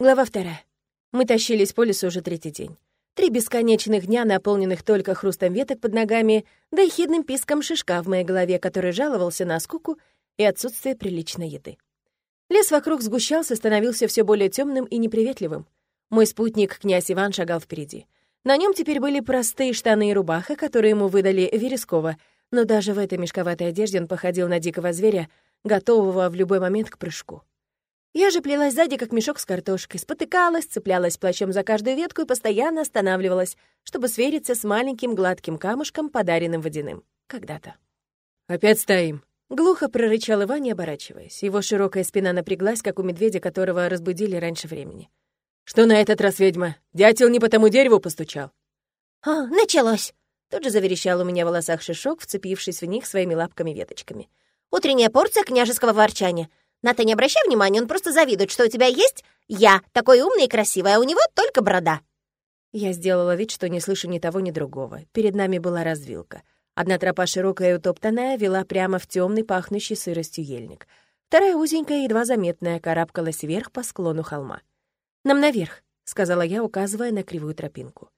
Глава вторая. Мы тащились по лесу уже третий день. Три бесконечных дня, наполненных только хрустом веток под ногами, да и хидным писком шишка в моей голове, который жаловался на скуку и отсутствие приличной еды. Лес вокруг сгущался, становился все более темным и неприветливым. Мой спутник, князь Иван, шагал впереди. На нем теперь были простые штаны и рубаха, которые ему выдали Верескова, но даже в этой мешковатой одежде он походил на дикого зверя, готового в любой момент к прыжку. Я же плелась сзади, как мешок с картошкой, спотыкалась, цеплялась плащом за каждую ветку и постоянно останавливалась, чтобы свериться с маленьким гладким камушком, подаренным водяным. Когда-то. «Опять стоим!» Глухо прорычал Иван, не оборачиваясь. Его широкая спина напряглась, как у медведя, которого разбудили раньше времени. «Что на этот раз, ведьма? Дятел не по тому дереву постучал?» «А, началось!» Тут же заверещал у меня в волосах шишок, вцепившись в них своими лапками-веточками. «Утренняя порция княжеского ворчания. Ната, не обращай внимания, он просто завидует, что у тебя есть я, такой умный и красивый, а у него только борода». Я сделала вид, что не слышу ни того, ни другого. Перед нами была развилка. Одна тропа широкая и утоптанная вела прямо в темный, пахнущий сыростью ельник. Вторая узенькая, едва заметная, карабкалась вверх по склону холма. «Нам наверх», — сказала я, указывая на кривую тропинку.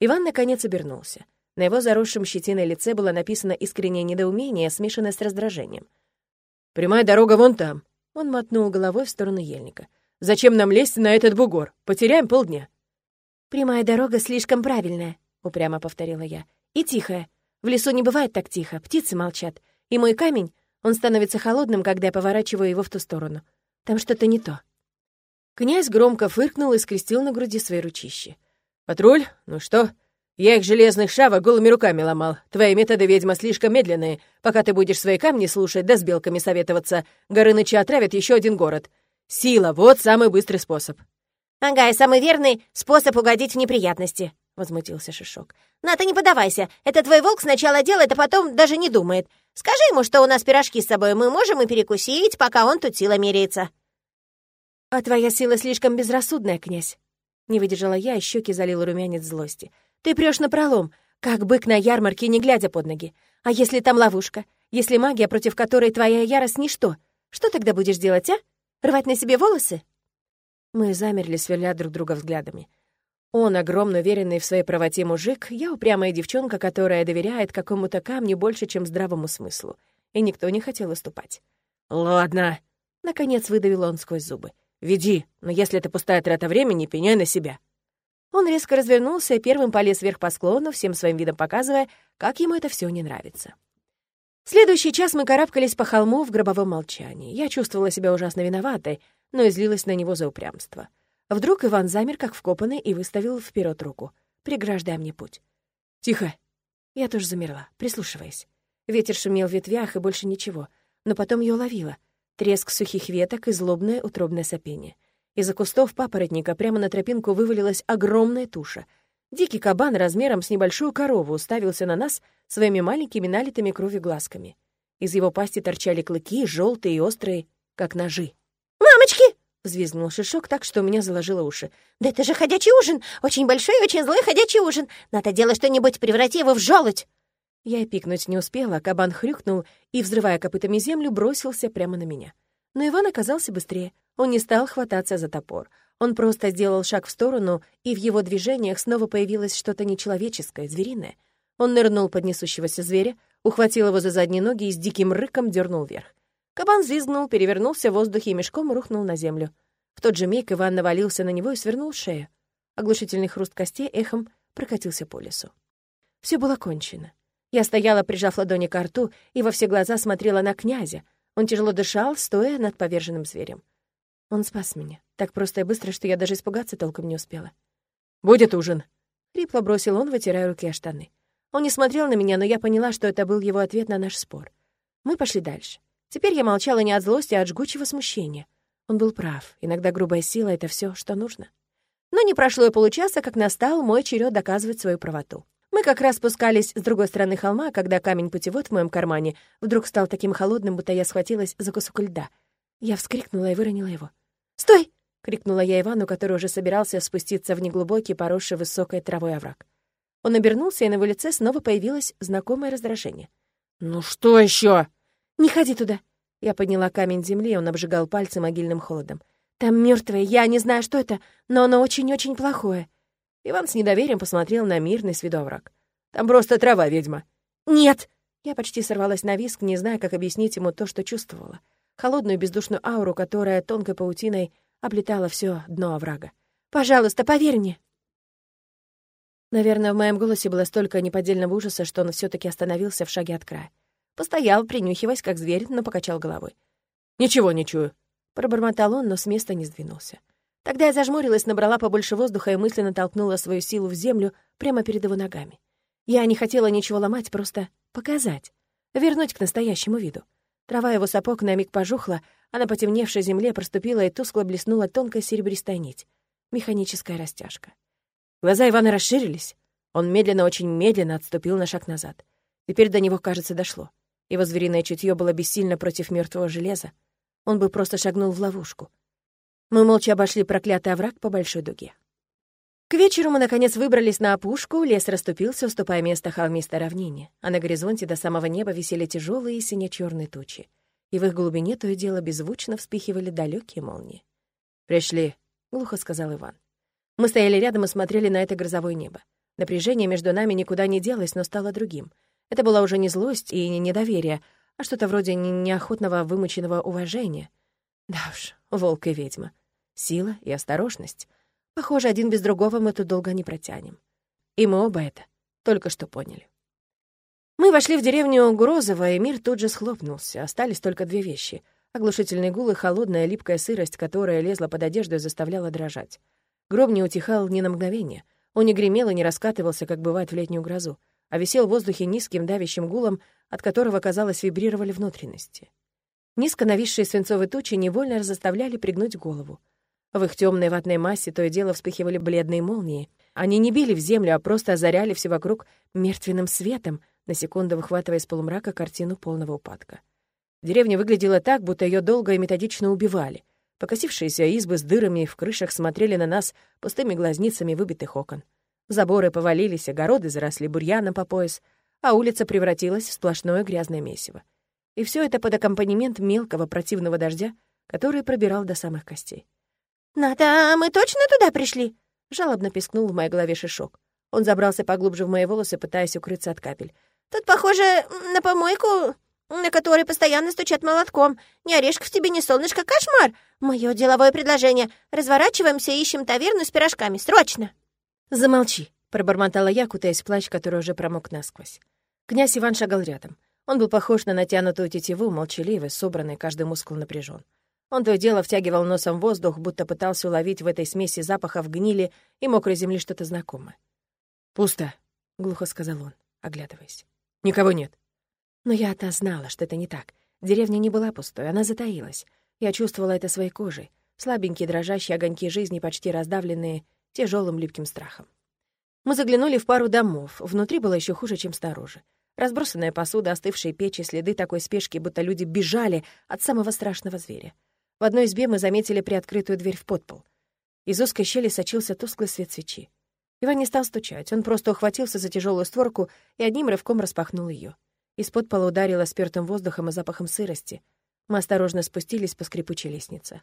Иван, наконец, обернулся. На его заросшем щетиной лице было написано искреннее недоумение, смешанное с раздражением. «Прямая дорога вон там», он мотнул головой в сторону ельника. «Зачем нам лезть на этот бугор? Потеряем полдня». «Прямая дорога слишком правильная», — упрямо повторила я. «И тихая. В лесу не бывает так тихо, птицы молчат. И мой камень, он становится холодным, когда я поворачиваю его в ту сторону. Там что-то не то». Князь громко фыркнул и скрестил на груди свои ручищи. «Патруль? Ну что, я их железных шавок голыми руками ломал. Твои методы, ведьма, слишком медленные. Пока ты будешь свои камни слушать, да с белками советоваться, Горыныча отравят еще один город. Сила — вот самый быстрый способ». «Ага, и самый верный способ угодить в неприятности», — возмутился Шишок. «На, ты не подавайся. Это твой волк сначала делает, а потом даже не думает. Скажи ему, что у нас пирожки с собой, мы можем и перекусить, пока он тут сила меряется». «А твоя сила слишком безрассудная, князь». Не выдержала я, и щеки залил румянец злости. Ты прешь напролом, как бык на ярмарке, не глядя под ноги. А если там ловушка? Если магия, против которой твоя ярость — ничто? Что тогда будешь делать, а? Рвать на себе волосы?» Мы замерли, сверля друг друга взглядами. Он, огромно уверенный в своей правоте мужик, я упрямая девчонка, которая доверяет какому-то камню больше, чем здравому смыслу. И никто не хотел уступать. «Ладно», — наконец выдавил он сквозь зубы. «Веди, но если это пустая трата времени, пеняй на себя». Он резко развернулся и первым полез вверх по склону, всем своим видом показывая, как ему это все не нравится. следующий час мы карабкались по холму в гробовом молчании. Я чувствовала себя ужасно виноватой, но и злилась на него за упрямство. Вдруг Иван замер, как вкопанный, и выставил вперед руку, преграждая мне путь. «Тихо!» Я тоже замерла, прислушиваясь. Ветер шумел в ветвях, и больше ничего. Но потом я уловила. Треск сухих веток и злобное утробное сопение — из-за кустов папоротника прямо на тропинку вывалилась огромная туша. Дикий кабан размером с небольшую корову уставился на нас своими маленькими налитыми кровью глазками. Из его пасти торчали клыки, желтые и острые, как ножи. «Мамочки!» — взвизгнул Шишок так, что у меня заложило уши. «Да это же ходячий ужин! Очень большой и очень злой ходячий ужин! Надо делать что-нибудь, преврати его в желудь!» Я и пикнуть не успела, кабан хрюкнул и, взрывая копытами землю, бросился прямо на меня. Но Иван оказался быстрее. Он не стал хвататься за топор. Он просто сделал шаг в сторону, и в его движениях снова появилось что-то нечеловеческое, звериное. Он нырнул под несущегося зверя, ухватил его за задние ноги и с диким рыком дернул вверх. Кабан взвизгнул, перевернулся в воздухе и мешком рухнул на землю. В тот же миг Иван навалился на него и свернул шею. Оглушительный хруст костей эхом прокатился по лесу. Все было кончено. Я стояла, прижав ладони к рту, и во все глаза смотрела на князя. Он тяжело дышал, стоя над поверженным зверем. Он спас меня. Так просто и быстро, что я даже испугаться толком не успела. «Будет ужин!» — хрипло бросил он, вытирая руки о штаны. Он не смотрел на меня, но я поняла, что это был его ответ на наш спор. Мы пошли дальше. Теперь я молчала не от злости, а от жгучего смущения. Он был прав. Иногда грубая сила — это все, что нужно. Но не прошло и получаса, как настал мой черед доказывать свою правоту. Мы как раз спускались с другой стороны холма, когда камень-путевод в моем кармане вдруг стал таким холодным, будто я схватилась за кусок льда. Я вскрикнула и выронила его. «Стой!» — крикнула я Ивану, который уже собирался спуститься в неглубокий, поросший высокой травой овраг. Он обернулся, и на его лице снова появилось знакомое раздражение. «Ну что еще? «Не ходи туда!» Я подняла камень земли, он обжигал пальцы могильным холодом. Там мертвое, я не знаю, что это, но оно очень-очень плохое». Иван с недоверием посмотрел на мирный с виду овраг. «Там просто трава, ведьма». «Нет!» Я почти сорвалась на виск, не зная, как объяснить ему то, что чувствовала. Холодную бездушную ауру, которая тонкой паутиной облетала все дно оврага. «Пожалуйста, поверь мне!» Наверное, в моем голосе было столько неподдельного ужаса, что он все таки остановился в шаге от края. Постоял, принюхиваясь, как зверь, но покачал головой. «Ничего не чую», — пробормотал он, но с места не сдвинулся. Тогда я зажмурилась, набрала побольше воздуха и мысленно толкнула свою силу в землю прямо перед его ногами. Я не хотела ничего ломать, просто показать, вернуть к настоящему виду. Трава его сапог на миг пожухла, а на потемневшей земле проступила и тускло блеснула тонкая серебристая нить. Механическая растяжка. Глаза Ивана расширились. Он медленно, очень медленно отступил на шаг назад. Теперь до него, кажется, дошло. Его звериное чутье было бессильно против мертвого железа. Он бы просто шагнул в ловушку. Мы молча обошли проклятый овраг по большой дуге. К вечеру мы, наконец, выбрались на опушку, лес расступился, уступая место холмистой равнине, а на горизонте до самого неба висели тяжелые сине черные тучи, и в их глубине то и дело беззвучно вспихивали далекие молнии. «Пришли», — глухо сказал Иван. Мы стояли рядом и смотрели на это грозовое небо. Напряжение между нами никуда не делось, но стало другим. Это была уже не злость и не недоверие, а что-то вроде неохотного вымученного уважения. Да уж, волк и ведьма. Сила и осторожность — Похоже, один без другого мы тут долго не протянем. И мы оба это только что поняли. Мы вошли в деревню Грозово, и мир тут же схлопнулся. Остались только две вещи — оглушительный гул и холодная липкая сырость, которая лезла под одежду и заставляла дрожать. Гром не утихал ни на мгновение. Он не гремел и не раскатывался, как бывает в летнюю грозу, а висел в воздухе низким давящим гулом, от которого, казалось, вибрировали внутренности. Низко нависшие свинцовые тучи невольно заставляли пригнуть голову. В их темной ватной массе то и дело вспыхивали бледные молнии. Они не били в землю, а просто озаряли все вокруг мертвенным светом, на секунду выхватывая из полумрака картину полного упадка. Деревня выглядела так, будто ее долго и методично убивали. Покосившиеся избы с дырами в крышах смотрели на нас пустыми глазницами выбитых окон. Заборы повалились, огороды заросли бурьяном по пояс, а улица превратилась в сплошное грязное месиво. И все это под аккомпанемент мелкого противного дождя, который пробирал до самых костей. «Ната, мы точно туда пришли?» — жалобно пискнул в моей голове шишок. Он забрался поглубже в мои волосы, пытаясь укрыться от капель. «Тут похоже на помойку, на которой постоянно стучат молотком. Ни орешков тебе, ни солнышко, кошмар! Мое деловое предложение. Разворачиваемся и ищем таверну с пирожками. Срочно!» «Замолчи!» — пробормотала я, кутаясь в плащ, который уже промок насквозь. Князь Иван шагал рядом. Он был похож на натянутую тетиву, молчаливый, собранный, каждый мускул напряжен. Он то и дело втягивал носом воздух, будто пытался уловить в этой смеси запахов гнили и мокрой земли что-то знакомое. «Пусто», — глухо сказал он, оглядываясь. «Никого нет». Но я-то знала, что это не так. Деревня не была пустой, она затаилась. Я чувствовала это своей кожей. Слабенькие дрожащие огоньки жизни, почти раздавленные тяжелым липким страхом. Мы заглянули в пару домов. Внутри было еще хуже, чем снаружи. Разбросанная посуда, остывшие печи, следы такой спешки, будто люди бежали от самого страшного зверя. В одной избе мы заметили приоткрытую дверь в подпол. Из узкой щели сочился тусклый свет свечи. Иван не стал стучать, он просто ухватился за тяжелую створку и одним рывком распахнул ее. Из-под пола ударило спёртым воздухом и запахом сырости. Мы осторожно спустились по скрипучей лестнице.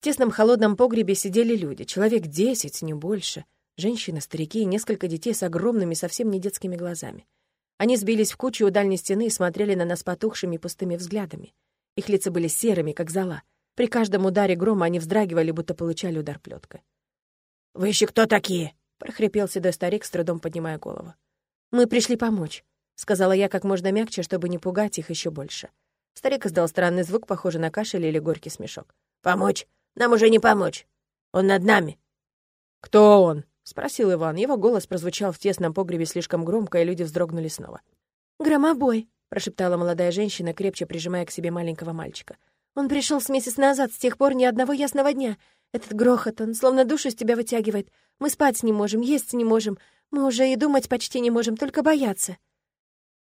В тесном холодном погребе сидели люди, человек десять, не больше. Женщины, старики и несколько детей с огромными, совсем не детскими глазами. Они сбились в кучу у дальней стены и смотрели на нас потухшими пустыми взглядами. Их лица были серыми, как зола. При каждом ударе грома они вздрагивали, будто получали удар плеткой. «Вы еще кто такие?» — прохрипел седой старик, с трудом поднимая голову. «Мы пришли помочь», — сказала я как можно мягче, чтобы не пугать их еще больше. Старик издал странный звук, похожий на кашель или горький смешок. «Помочь? Нам уже не помочь. Он над нами». «Кто он?» — спросил Иван. Его голос прозвучал в тесном погребе слишком громко, и люди вздрогнули снова. «Громобой», — прошептала молодая женщина, крепче прижимая к себе маленького мальчика. Он пришел с месяц назад, с тех пор ни одного ясного дня. Этот грохот, он словно душу из тебя вытягивает. Мы спать не можем, есть не можем. Мы уже и думать почти не можем, только бояться».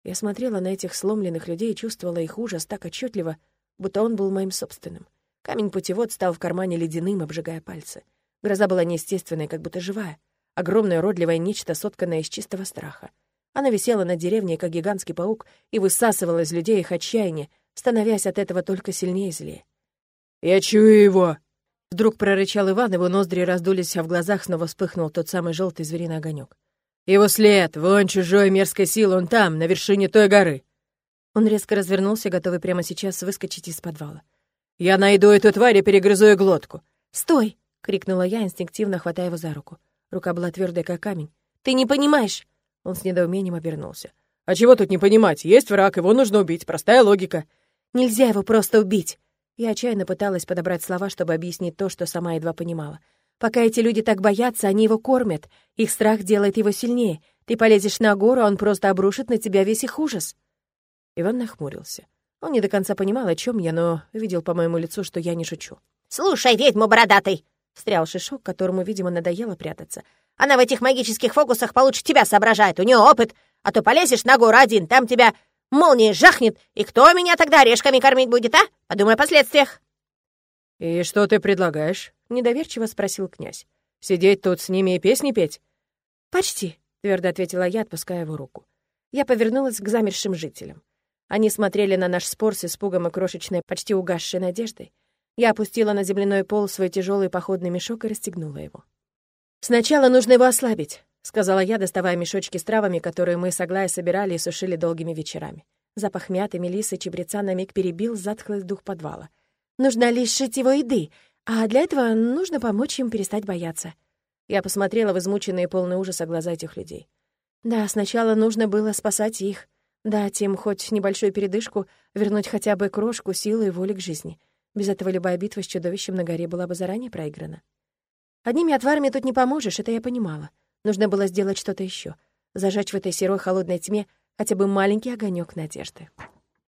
Я смотрела на этих сломленных людей и чувствовала их ужас так отчетливо, будто он был моим собственным. Камень-путевод стал в кармане ледяным, обжигая пальцы. Гроза была неестественной, как будто живая. Огромное уродливое нечто, сотканное из чистого страха. Она висела над деревней, как гигантский паук, и высасывала из людей их отчаяние, становясь от этого только сильнее злее. «Я чую его!» Вдруг прорычал Иван, его ноздри раздулись, а в глазах снова вспыхнул тот самый желтый звериный огонек. «Его след! Вон чужой мерзкой силы, он там, на вершине той горы!» Он резко развернулся, готовый прямо сейчас выскочить из подвала. «Я найду эту тварь и перегрызу ее глотку!» «Стой!» — крикнула я, инстинктивно хватая его за руку. Рука была твердая, как камень. «Ты не понимаешь!» Он с недоумением обернулся. «А чего тут не понимать? Есть враг, его нужно убить. Простая логика». «Нельзя его просто убить!» Я отчаянно пыталась подобрать слова, чтобы объяснить то, что сама едва понимала. «Пока эти люди так боятся, они его кормят. Их страх делает его сильнее. Ты полезешь на гору, а он просто обрушит на тебя весь их ужас». Иван нахмурился. Он не до конца понимал, о чем я, но видел по моему лицу, что я не шучу. «Слушай, ведьму бородатый!» — встрял Шишок, которому, видимо, надоело прятаться. «Она в этих магических фокусах получше тебя соображает, у нее опыт, а то полезешь на гору один, там тебя молния жахнет, и кто меня тогда орешками кормить будет, а? Подумай о последствиях». «И что ты предлагаешь?» — недоверчиво спросил князь. «Сидеть тут с ними и песни петь?» «Почти», — твердо ответила я, отпуская его руку. Я повернулась к замершим жителям. Они смотрели на наш спор с испугом и крошечной, почти угасшей надеждой. Я опустила на земляной пол свой тяжелый походный мешок и расстегнула его. «Сначала нужно его ослабить», — сказала я, доставая мешочки с травами, которые мы с Аглая собирали и сушили долгими вечерами. Запах мяты, мелисы, чебреца на миг перебил затхлый дух подвала. «Нужно лишить его еды, а для этого нужно помочь им перестать бояться». Я посмотрела в измученные полные ужаса глаза этих людей. Да, сначала нужно было спасать их, Дать им хоть небольшую передышку, вернуть хотя бы крошку силы и воли к жизни. Без этого любая битва с чудовищем на горе была бы заранее проиграна. Одними отварами тут не поможешь, это я понимала. Нужно было сделать что-то еще, зажечь в этой серой холодной тьме хотя бы маленький огонек надежды.